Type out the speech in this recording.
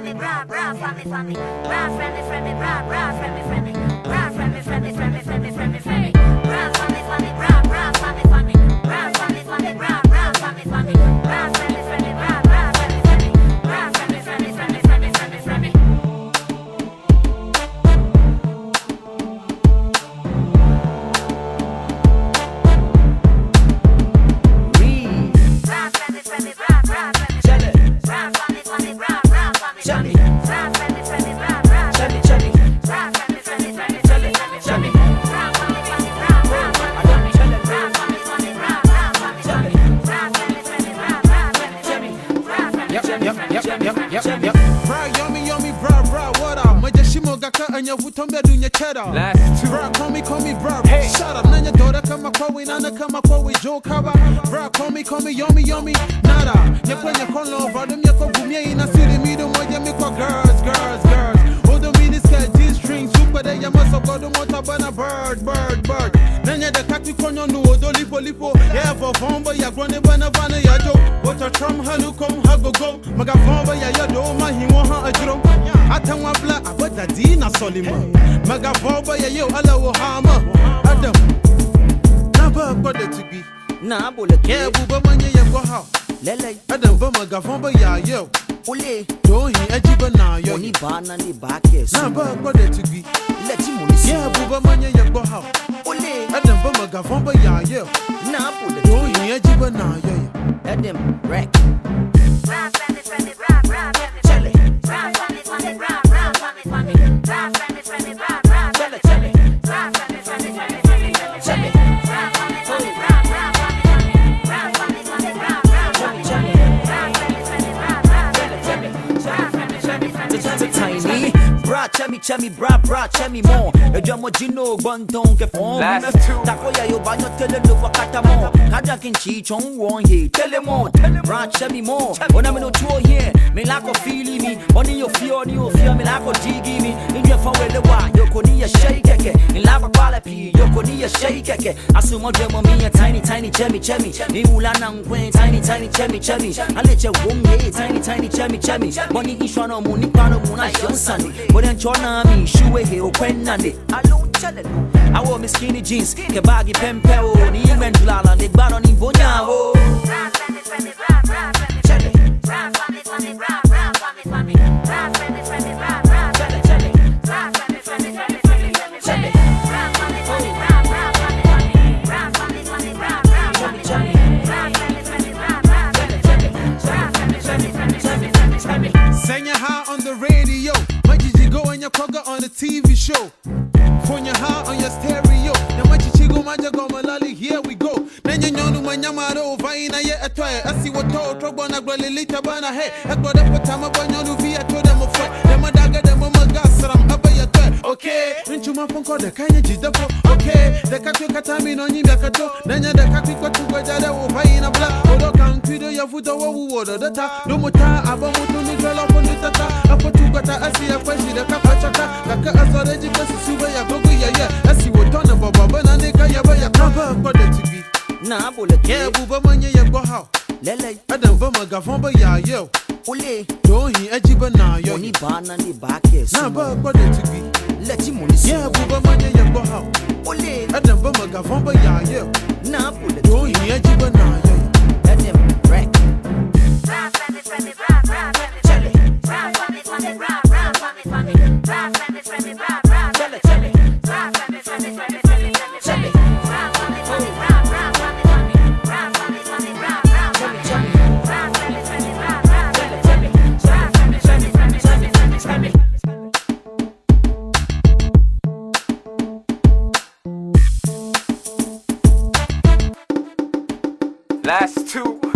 friendly, bra, bra, friendly, friendly, bra, friendly, friendly, yep. Bra, yummy, yummy, bra, bra, what up? Maja shimo gaka anya vutombe dunya two. Bra, call me, call me, bra. Hey. Shut up, nanya dora kama kwa we, nana kama kwa we, Joe Kaba. Bra, call me, call me, yummy, yummy, nada. Nyekwa nyekono, vado myeko vumye ina siri mido moja mikwa girls, girls, girls. Odo mini skirt, G-string, super de yamaso godo mota bana bird, bird, bird. Nanya de kaki konyo nu odo lipo lipo. Yeah, for vomba ya grone bana bana ya jo. Wata tram halu kom hago go. Maga vomba ya ya do ma hiwo ha ajro. Atanwa bla abada dina solima. Maga vomba ya yo ala wo hama. Adam. Naba kwade tibi. na bole Yeah, ke buba manye ya go ha. lele Adam ba maga vomba ya yo. ole Do hi ajiba na yo. oni ba na ne ba ke so Naba kwade tibi. leti mo ni si Yeah, buba manye ya go ha. ole Adam ba maga vomba ya yo. na bole Do hi ajiba na yo. edem rek Bra, chemi chemi bra bra chemi mo ejo mo jino gbonton ke fon Last two. takoya yo ba yo tele lo wakata mo kaja kin chi chong won ye tele mo bra chemi mo ona me no tuo here me la ko feeli mi oni yo fio ni yo fio me la ko digi mi inje fa wele wa yo ko ni ya shake ke in la kwa pi yo ko ni ya shake ke asumo de mo mi ya tiny tiny chemi chemi. Ni mula na nkwen tiny tiny chemi chemi. Aleche won ye tiny tiny chemi chemi. Boni ishwa no mu ni pano mu na shonsani boden chona mi shuwe he okwenande alon chele I wore my skinny jeans, ke baggy pempe o Ni imendulala, ne gbano ni bonya o your high on the radio. Go and your koga on the TV show. Phone your high on your stereo. Na machichigo maja go malali, here we go. Nanya nyonu manyamaro, vaina ye atoe. Asi wato, trobo na gwalilita bana he. Ekwa de potama banyonu via to them of Dem a daga dem a magasram, haba ya toe. Okay, nchu maponko de kanya jidapo. Okay, de katu katami no nyimya kato. Nanya de katu kwa tuwa jade wo vaina bla. Odo kankido ya futa wa uwodo data. Dumuta abamutu ni jwala asi ya kweshi de kapa chaka. Kaka asore jika sisuwe ya gogo ya ye. Asi wotona baba bana nika ya ba ya kaba kwa de tibi. Na bole Yeah, ke manye ya go lele Adam ba magafon ba ya yo. ole Don't he ajiba na yo. Oni ba na ne ba ke Na ba kwa de tibi. Leti mo ni si manye ya go ole Adam ba magafon ba ya yo. na bole Don't he ajiba na yo. Last two.